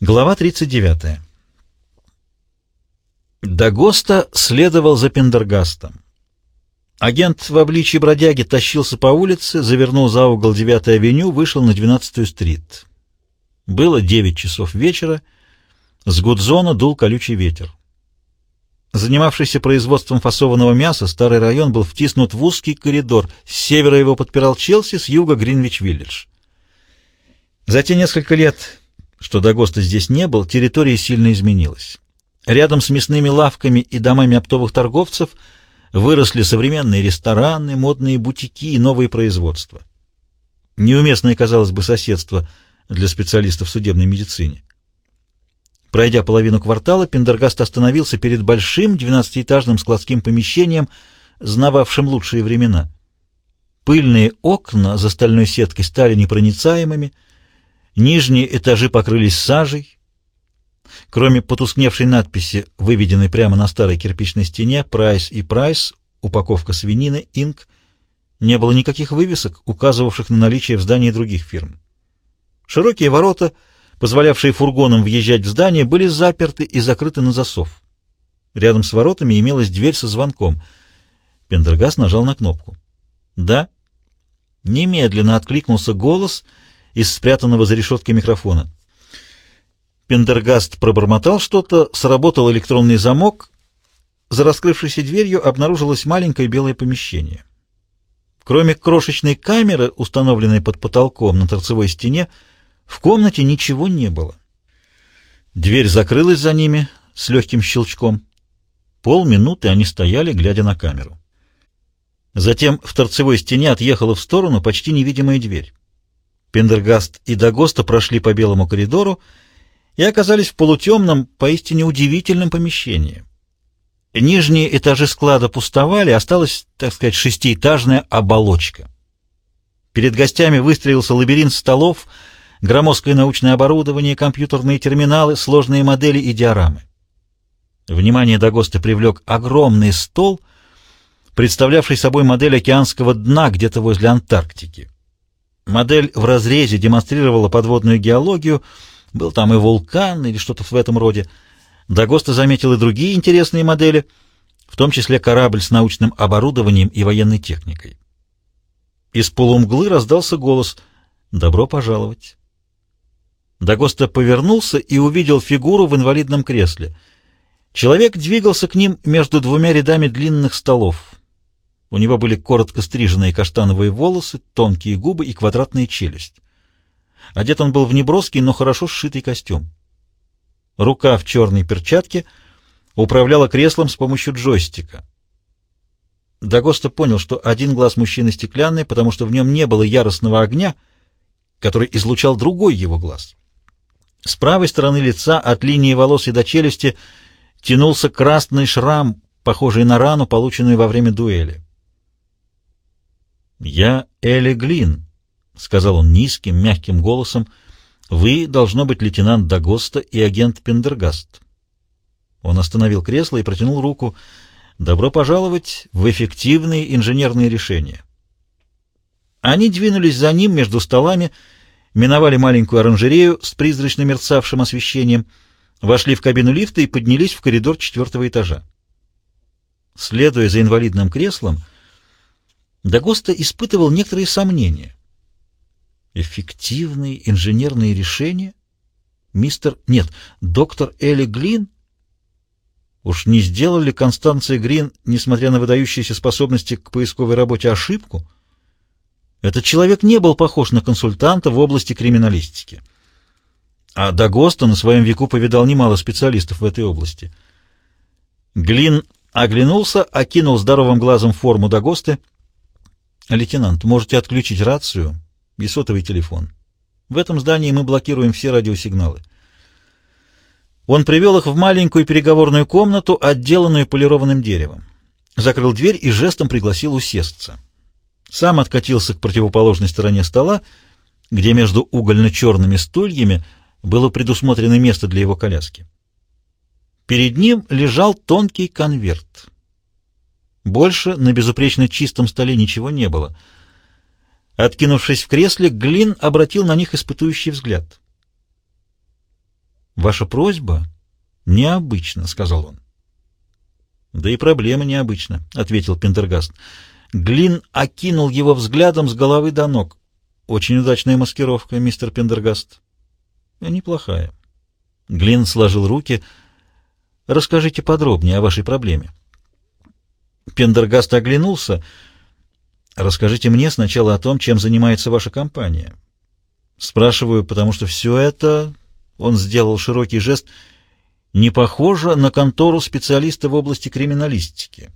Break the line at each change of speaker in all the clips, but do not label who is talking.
Глава 39. Дагоста следовал за Пендергастом. Агент в обличье бродяги тащился по улице, завернул за угол 9-й авеню, вышел на 12-ю стрит. Было 9 часов вечера, с Гудзона дул колючий ветер. Занимавшийся производством фасованного мяса, старый район был втиснут в узкий коридор. С севера его подпирал Челси, с юга — Гринвич-Виллидж. За те несколько лет что Дагоста здесь не был, территория сильно изменилась. Рядом с мясными лавками и домами оптовых торговцев выросли современные рестораны, модные бутики и новые производства. Неуместное, казалось бы, соседство для специалистов в судебной медицине. Пройдя половину квартала, Пендергаст остановился перед большим двенадцатиэтажным складским помещением, знававшим лучшие времена. Пыльные окна за стальной сеткой стали непроницаемыми, Нижние этажи покрылись сажей. Кроме потускневшей надписи, выведенной прямо на старой кирпичной стене «Прайс» и «Прайс», упаковка свинины, «Инк», не было никаких вывесок, указывавших на наличие в здании других фирм. Широкие ворота, позволявшие фургонам въезжать в здание, были заперты и закрыты на засов. Рядом с воротами имелась дверь со звонком. Пендергас нажал на кнопку. «Да». Немедленно откликнулся голос — из спрятанного за решеткой микрофона. Пендергаст пробормотал что-то, сработал электронный замок. За раскрывшейся дверью обнаружилось маленькое белое помещение. Кроме крошечной камеры, установленной под потолком на торцевой стене, в комнате ничего не было. Дверь закрылась за ними с легким щелчком. Полминуты они стояли, глядя на камеру. Затем в торцевой стене отъехала в сторону почти невидимая дверь. Пендергаст и Дагоста прошли по белому коридору и оказались в полутемном, поистине удивительном помещении. Нижние этажи склада пустовали, осталась, так сказать, шестиэтажная оболочка. Перед гостями выстроился лабиринт столов, громоздкое научное оборудование, компьютерные терминалы, сложные модели и диорамы. Внимание Дагоста привлек огромный стол, представлявший собой модель океанского дна где-то возле Антарктики. Модель в разрезе демонстрировала подводную геологию, был там и вулкан или что-то в этом роде. Дагоста заметил и другие интересные модели, в том числе корабль с научным оборудованием и военной техникой. Из полумглы раздался голос «Добро пожаловать». Дагоста повернулся и увидел фигуру в инвалидном кресле. Человек двигался к ним между двумя рядами длинных столов. У него были коротко стриженные каштановые волосы, тонкие губы и квадратная челюсть. Одет он был в неброский, но хорошо сшитый костюм. Рука в черной перчатке управляла креслом с помощью джойстика. Дагоста понял, что один глаз мужчины стеклянный, потому что в нем не было яростного огня, который излучал другой его глаз. С правой стороны лица от линии волос и до челюсти тянулся красный шрам, похожий на рану, полученную во время дуэли. «Я Элли Глин», — сказал он низким, мягким голосом. «Вы, должно быть, лейтенант Дагоста и агент Пендергаст». Он остановил кресло и протянул руку. «Добро пожаловать в эффективные инженерные решения». Они двинулись за ним между столами, миновали маленькую оранжерею с призрачно мерцавшим освещением, вошли в кабину лифта и поднялись в коридор четвертого этажа. Следуя за инвалидным креслом, Дагоста испытывал некоторые сомнения. Эффективные инженерные решения? Мистер... Нет, доктор Элли Глин? Уж не сделали Констанция Грин, несмотря на выдающиеся способности к поисковой работе, ошибку? Этот человек не был похож на консультанта в области криминалистики. А Дагоста на своем веку повидал немало специалистов в этой области. Глин оглянулся, окинул здоровым глазом форму Дагосты — «Лейтенант, можете отключить рацию и сотовый телефон. В этом здании мы блокируем все радиосигналы». Он привел их в маленькую переговорную комнату, отделанную полированным деревом. Закрыл дверь и жестом пригласил усесться. Сам откатился к противоположной стороне стола, где между угольно-черными стульями было предусмотрено место для его коляски. Перед ним лежал тонкий конверт. Больше на безупречно чистом столе ничего не было. Откинувшись в кресле, Глин обратил на них испытующий взгляд. Ваша просьба необычна, — сказал он. Да и проблема необычна, — ответил Пендергаст. Глин окинул его взглядом с головы до ног. Очень удачная маскировка, мистер Пендергаст. Неплохая. Глин сложил руки. Расскажите подробнее о вашей проблеме. Пендергаст оглянулся. Расскажите мне сначала о том, чем занимается ваша компания. Спрашиваю, потому что все это, он сделал широкий жест, не похоже на контору специалиста в области криминалистики.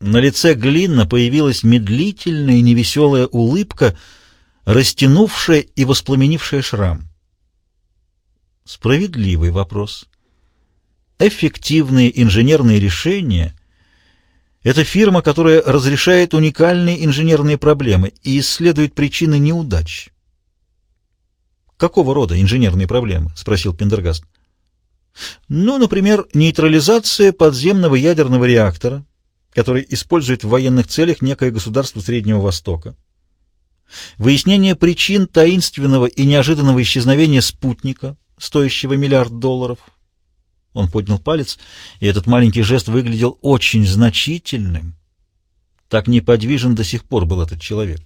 На лице Глинна появилась медлительная невеселая улыбка, растянувшая и воспламенившая шрам. Справедливый вопрос. Эффективные инженерные решения — это фирма, которая разрешает уникальные инженерные проблемы и исследует причины неудач. «Какого рода инженерные проблемы?» — спросил Пендергаст. «Ну, например, нейтрализация подземного ядерного реактора, который использует в военных целях некое государство Среднего Востока. Выяснение причин таинственного и неожиданного исчезновения спутника, стоящего миллиард долларов. Он поднял палец, и этот маленький жест выглядел очень значительным. Так неподвижен до сих пор был этот человек.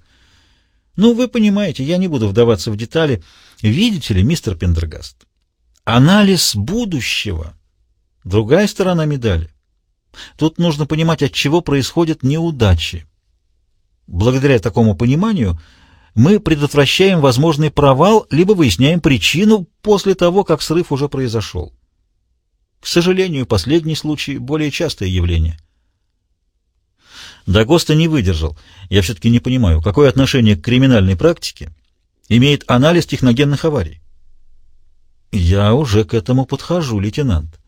Ну, вы понимаете, я не буду вдаваться в детали. Видите ли, мистер Пендергаст, анализ будущего — другая сторона медали. Тут нужно понимать, от чего происходят неудачи. Благодаря такому пониманию мы предотвращаем возможный провал, либо выясняем причину после того, как срыв уже произошел. К сожалению, последний случай – более частое явление. Дагоста не выдержал. Я все-таки не понимаю, какое отношение к криминальной практике имеет анализ техногенных аварий? Я уже к этому подхожу, лейтенант.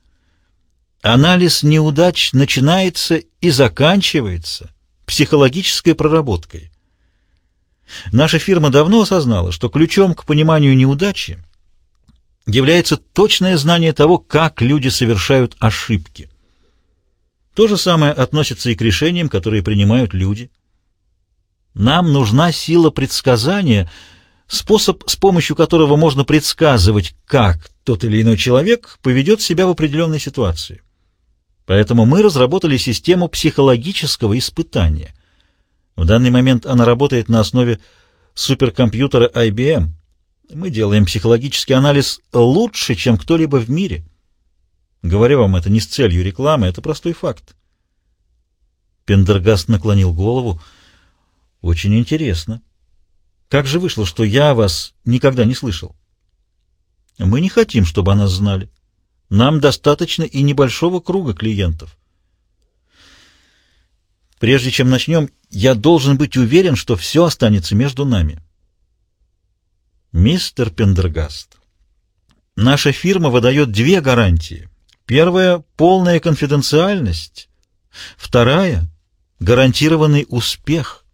Анализ неудач начинается и заканчивается психологической проработкой. Наша фирма давно осознала, что ключом к пониманию неудачи является точное знание того, как люди совершают ошибки. То же самое относится и к решениям, которые принимают люди. Нам нужна сила предсказания, способ, с помощью которого можно предсказывать, как тот или иной человек поведет себя в определенной ситуации. Поэтому мы разработали систему психологического испытания. В данный момент она работает на основе суперкомпьютера IBM. Мы делаем психологический анализ лучше, чем кто-либо в мире. Говорю вам это не с целью рекламы, это простой факт. Пендергаст наклонил голову. Очень интересно. Как же вышло, что я вас никогда не слышал? Мы не хотим, чтобы о нас знали. Нам достаточно и небольшого круга клиентов. Прежде чем начнем, я должен быть уверен, что все останется между нами. Мистер Пендергаст, наша фирма выдает две гарантии. Первая — полная конфиденциальность. Вторая — гарантированный успех.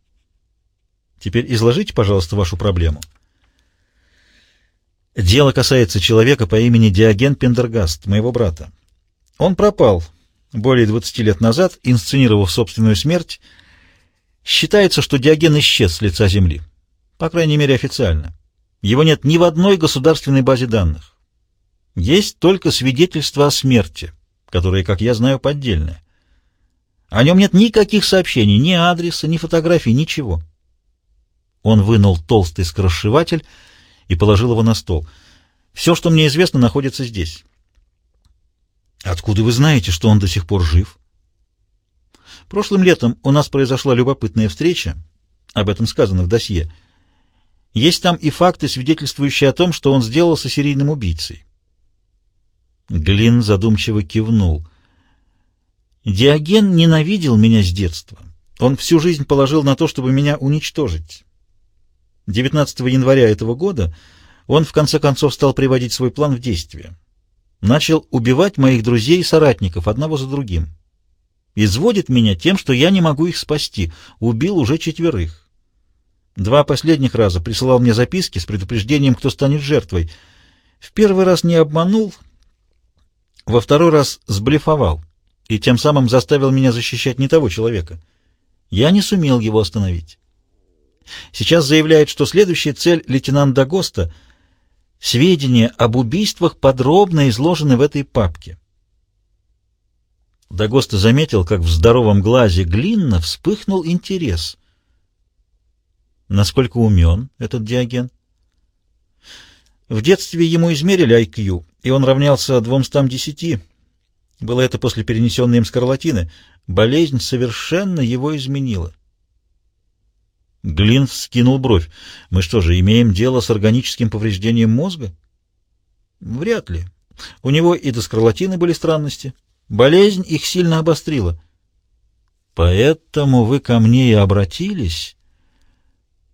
Теперь изложите, пожалуйста, вашу проблему. Дело касается человека по имени Диоген Пендергаст, моего брата. Он пропал более 20 лет назад, инсценировав собственную смерть. Считается, что Диоген исчез с лица Земли. По крайней мере, официально. Его нет ни в одной государственной базе данных. Есть только свидетельство о смерти, которое, как я знаю, поддельное. О нем нет никаких сообщений, ни адреса, ни фотографий, ничего. Он вынул толстый скоросшиватель и положил его на стол. «Все, что мне известно, находится здесь». «Откуда вы знаете, что он до сих пор жив?» «Прошлым летом у нас произошла любопытная встреча, об этом сказано в досье. Есть там и факты, свидетельствующие о том, что он сделался серийным убийцей». Глин задумчиво кивнул. «Диоген ненавидел меня с детства. Он всю жизнь положил на то, чтобы меня уничтожить». 19 января этого года он в конце концов стал приводить свой план в действие. Начал убивать моих друзей и соратников одного за другим. Изводит меня тем, что я не могу их спасти. Убил уже четверых. Два последних раза присылал мне записки с предупреждением, кто станет жертвой. В первый раз не обманул, во второй раз сблефовал и тем самым заставил меня защищать не того человека. Я не сумел его остановить. Сейчас заявляет, что следующая цель — лейтенант Дагоста. Сведения об убийствах подробно изложены в этой папке. Дагоста заметил, как в здоровом глазе Глинна вспыхнул интерес. Насколько умен этот Диоген? В детстве ему измерили IQ, и он равнялся 210. Было это после перенесенной им скарлатины. Болезнь совершенно его изменила. Глин вскинул бровь. «Мы что же, имеем дело с органическим повреждением мозга?» «Вряд ли. У него и до скарлатины были странности. Болезнь их сильно обострила. Поэтому вы ко мне и обратились.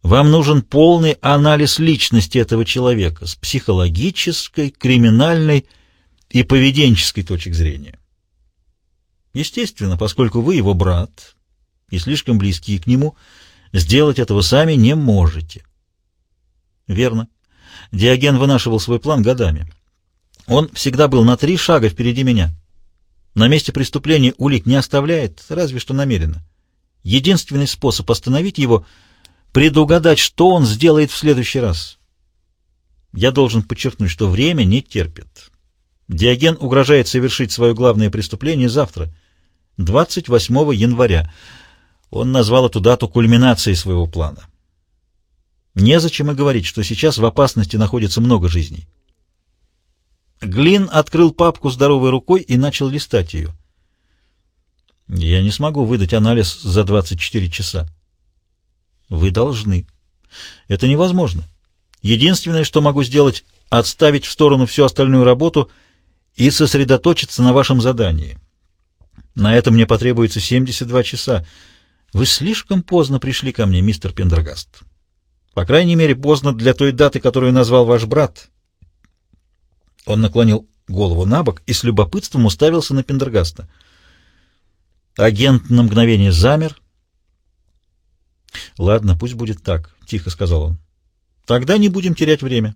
Вам нужен полный анализ личности этого человека с психологической, криминальной и поведенческой точек зрения. Естественно, поскольку вы его брат и слишком близкие к нему, сделать этого сами не можете. Верно. Диоген вынашивал свой план годами. Он всегда был на три шага впереди меня. На месте преступления улик не оставляет, разве что намеренно. Единственный способ остановить его — предугадать, что он сделает в следующий раз. Я должен подчеркнуть, что время не терпит. Диоген угрожает совершить свое главное преступление завтра, 28 января. Он назвал эту дату кульминацией своего плана. Незачем и говорить, что сейчас в опасности находится много жизней. Глин открыл папку здоровой рукой и начал листать ее. «Я не смогу выдать анализ за 24 часа». «Вы должны. Это невозможно. Единственное, что могу сделать, отставить в сторону всю остальную работу и сосредоточиться на вашем задании. На это мне потребуется 72 часа. Вы слишком поздно пришли ко мне, мистер Пендергаст. По крайней мере, поздно для той даты, которую назвал ваш брат». Он наклонил голову на бок и с любопытством уставился на Пендергаста. Агент на мгновение замер. «Ладно, пусть будет так», — тихо сказал он. «Тогда не будем терять время».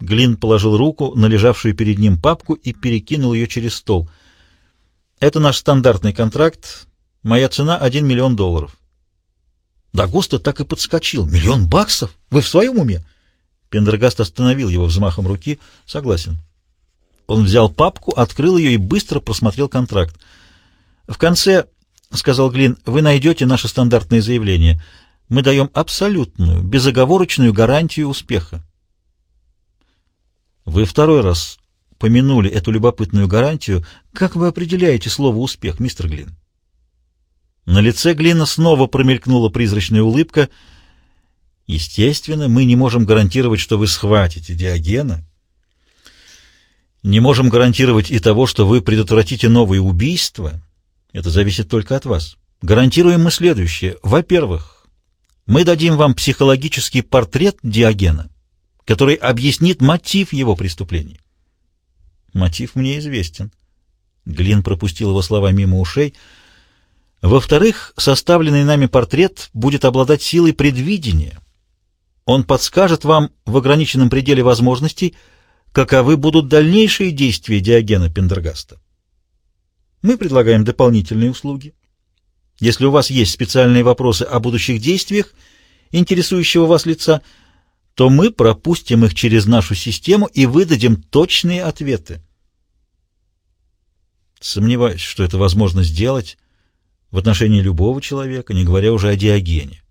Глин положил руку на лежавшую перед ним папку и перекинул ее через стол. «Это наш стандартный контракт. Моя цена — один миллион долларов». Дагуста так и подскочил. «Миллион баксов? Вы в своем уме?» Пендергаст остановил его взмахом руки. «Согласен». Он взял папку, открыл ее и быстро просмотрел контракт. «В конце, — сказал Глин, — вы найдете наше стандартное заявление. Мы даем абсолютную, безоговорочную гарантию успеха». «Вы второй раз помянули эту любопытную гарантию. Как вы определяете слово «успех», мистер Глин?» На лице Глина снова промелькнула призрачная улыбка. «Естественно, мы не можем гарантировать, что вы схватите Диогена» Не можем гарантировать и того, что вы предотвратите новые убийства. Это зависит только от вас. Гарантируем мы следующее. Во-первых, мы дадим вам психологический портрет Диогена, который объяснит мотив его преступлений. Мотив мне известен. Глин пропустил его слова мимо ушей. Во-вторых, составленный нами портрет будет обладать силой предвидения. Он подскажет вам в ограниченном пределе возможностей, каковы будут дальнейшие действия Диогена Пендергаста. Мы предлагаем дополнительные услуги. Если у вас есть специальные вопросы о будущих действиях интересующего вас лица, то мы пропустим их через нашу систему и выдадим точные ответы. Сомневаюсь, что это возможно сделать в отношении любого человека, не говоря уже о Диогене.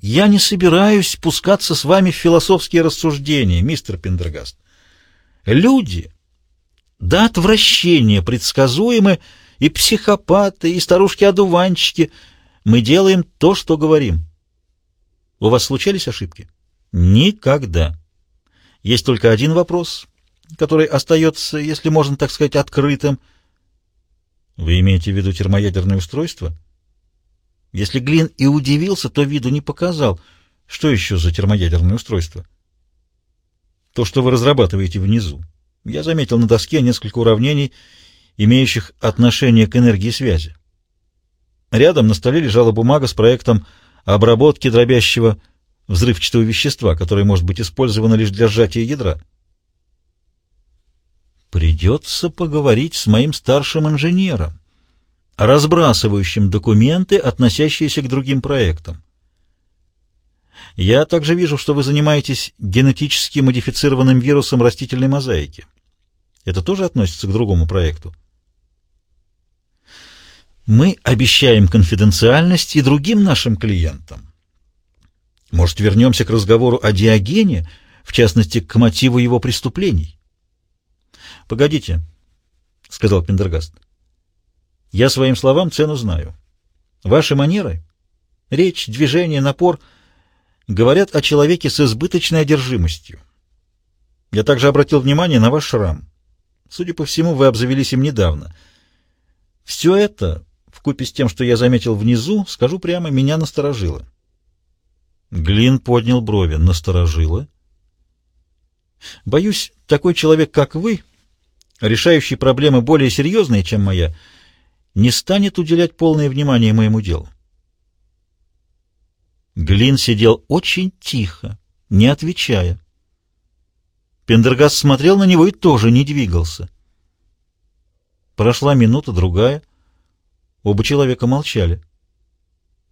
Я не собираюсь спускаться с вами в философские рассуждения, мистер Пендергаст. Люди до отвращения предсказуемы, и психопаты, и старушки-одуванчики. Мы делаем то, что говорим. У вас случались ошибки? Никогда. Есть только один вопрос, который остается, если можно так сказать, открытым. Вы имеете в виду термоядерное устройство? Если Глин и удивился, то виду не показал. Что еще за термоядерное устройство? То, что вы разрабатываете внизу. Я заметил на доске несколько уравнений, имеющих отношение к энергии связи. Рядом на столе лежала бумага с проектом обработки дробящего взрывчатого вещества, которое может быть использовано лишь для сжатия ядра. Придется поговорить с моим старшим инженером, разбрасывающим документы, относящиеся к другим проектам. Я также вижу, что вы занимаетесь генетически модифицированным вирусом растительной мозаики. Это тоже относится к другому проекту? Мы обещаем конфиденциальность и другим нашим клиентам. Может, вернемся к разговору о Диогене, в частности, к мотиву его преступлений? — Погодите, — сказал Пендергаст. — Я своим словам цену знаю. Ваши манеры, речь, движение, напор говорят о человеке с избыточной одержимостью. Я также обратил внимание на ваш шрам. Судя по всему, вы обзавелись им недавно. Все это, вкупе с тем, что я заметил внизу, скажу прямо, меня насторожило. Глин поднял брови. Насторожило? Боюсь, такой человек, как вы, решающий проблемы более серьезные, чем моя, не станет уделять полное внимание моему делу. Глин сидел очень тихо, не отвечая. Пендергаст смотрел на него и тоже не двигался. Прошла минута, другая. Оба человека молчали.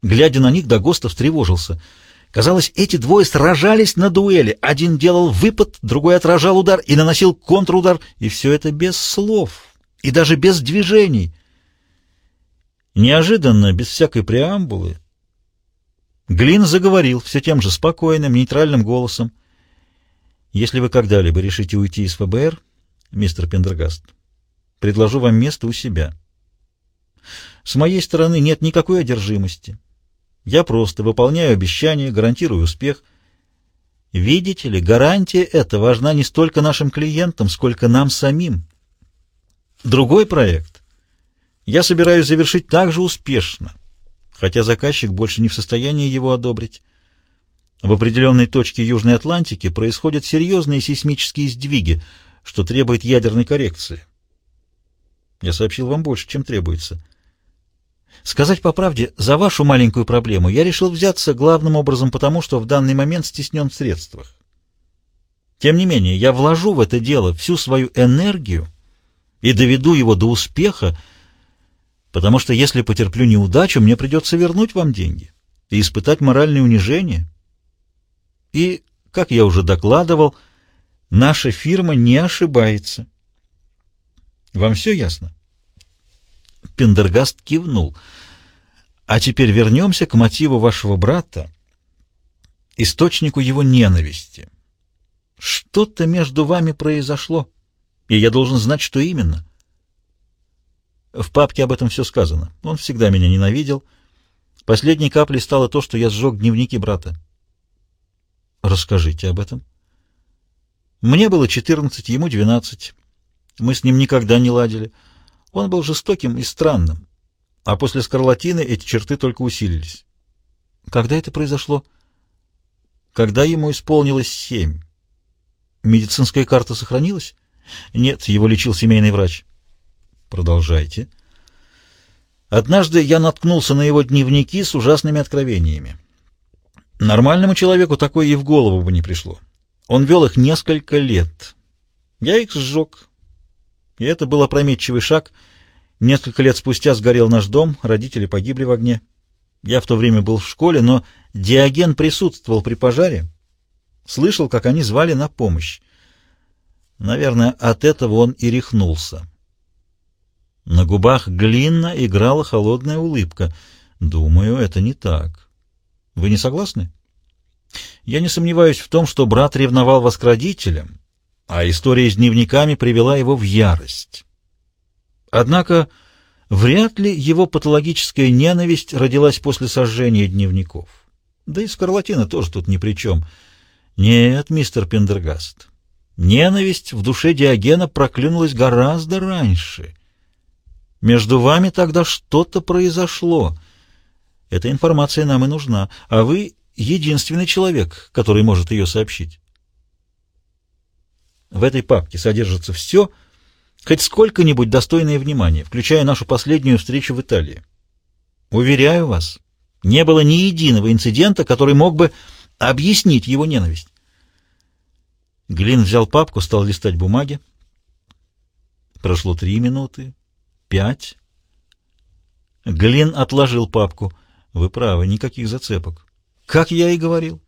Глядя на них, Дагоста встревожился — Казалось, эти двое сражались на дуэли. Один делал выпад, другой отражал удар и наносил контрудар, и все это без слов, и даже без движений. Неожиданно, без всякой преамбулы, Глин заговорил все тем же спокойным, нейтральным голосом. «Если вы когда-либо решите уйти из ФБР, мистер Пендергаст, предложу вам место у себя. С моей стороны нет никакой одержимости». Я просто выполняю обещания, гарантирую успех. Видите ли, гарантия эта важна не столько нашим клиентам, сколько нам самим. Другой проект я собираюсь завершить так же успешно, хотя заказчик больше не в состоянии его одобрить. В определенной точке Южной Атлантики происходят серьезные сейсмические сдвиги, что требует ядерной коррекции. Я сообщил вам больше, чем требуется. Сказать по правде, за вашу маленькую проблему я решил взяться главным образом потому, что в данный момент стеснен в средствах. Тем не менее, я вложу в это дело всю свою энергию и доведу его до успеха, потому что если потерплю неудачу, мне придется вернуть вам деньги и испытать моральное унижение. И, как я уже докладывал, наша фирма не ошибается. Вам все ясно? Пендергаст кивнул. «А теперь вернемся к мотиву вашего брата, источнику его ненависти. Что-то между вами произошло, и я должен знать, что именно». В папке об этом все сказано. Он всегда меня ненавидел. Последней каплей стало то, что я сжег дневники брата. Расскажите об этом. Мне было четырнадцать, ему двенадцать. Мы с ним никогда не ладили. Он был жестоким и странным, а после скарлатины эти черты только усилились. Когда это произошло? Когда ему исполнилось семь. Медицинская карта сохранилась? Нет, его лечил семейный врач. Продолжайте. Однажды я наткнулся на его дневники с ужасными откровениями. Нормальному человеку такое и в голову бы не пришло. Он вел их несколько лет. Я их сжег, и это был опрометчивый шаг. Несколько лет спустя сгорел наш дом, родители погибли в огне. Я в то время был в школе, но Диоген присутствовал при пожаре. Слышал, как они звали на помощь. Наверное, от этого он и рехнулся. На губах Глинна играла холодная улыбка. Думаю, это не так. Вы не согласны? Я не сомневаюсь в том, что брат ревновал вас к родителям, а история с дневниками привела его в ярость. Однако вряд ли его патологическая ненависть родилась после сожжения дневников. Да и скарлатина тоже тут ни при чем. Нет, мистер Пендергаст, ненависть в душе Диогена проклюнулась гораздо раньше. Между вами тогда что-то произошло. Эта информация нам и нужна, а вы — единственный человек, который может ее сообщить. В этой папке содержится все, хоть сколько-нибудь достойное внимания, включая нашу последнюю встречу в Италии. Уверяю вас, не было ни единого инцидента, который мог бы объяснить его ненависть. Глин взял папку, стал листать бумаги. Прошло три минуты, пять. Глин отложил папку. Вы правы, никаких зацепок. Как я и говорил.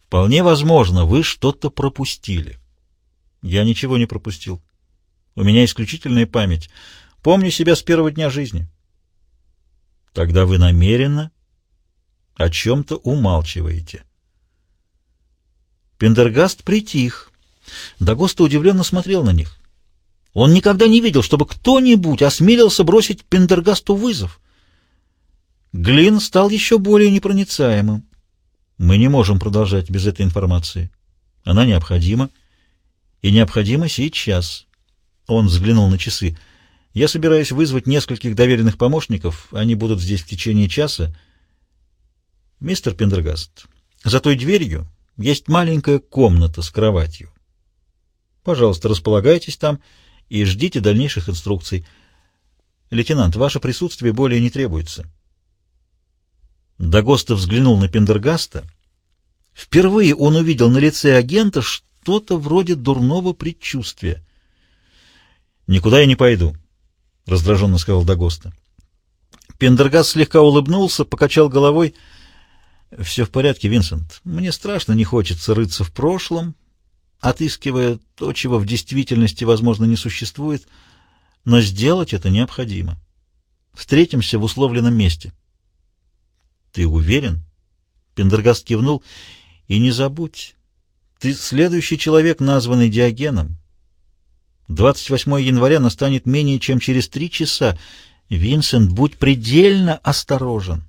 Вполне возможно, вы что-то пропустили. Я ничего не пропустил. У меня исключительная память. Помню себя с первого дня жизни. Тогда вы намеренно о чем-то умалчиваете. Пендергаст притих. Дагоста удивленно смотрел на них. Он никогда не видел, чтобы кто-нибудь осмелился бросить Пендергасту вызов. Глин стал еще более непроницаемым. Мы не можем продолжать без этой информации. Она необходима. И необходима сейчас. Он взглянул на часы. Я собираюсь вызвать нескольких доверенных помощников. Они будут здесь в течение часа. Мистер Пендергаст, за той дверью есть маленькая комната с кроватью. Пожалуйста, располагайтесь там и ждите дальнейших инструкций. Лейтенант, ваше присутствие более не требуется. Дагоста взглянул на Пендергаста. Впервые он увидел на лице агента что-то вроде дурного предчувствия. «Никуда я не пойду», — раздраженно сказал Дагоста. Пендергаст слегка улыбнулся, покачал головой. «Все в порядке, Винсент. Мне страшно не хочется рыться в прошлом, отыскивая то, чего в действительности, возможно, не существует, но сделать это необходимо. Встретимся в условленном месте». «Ты уверен?» Пендергаст кивнул. «И не забудь, ты следующий человек, названный Диогеном. 28 января настанет менее чем через три часа. Винсент, будь предельно осторожен».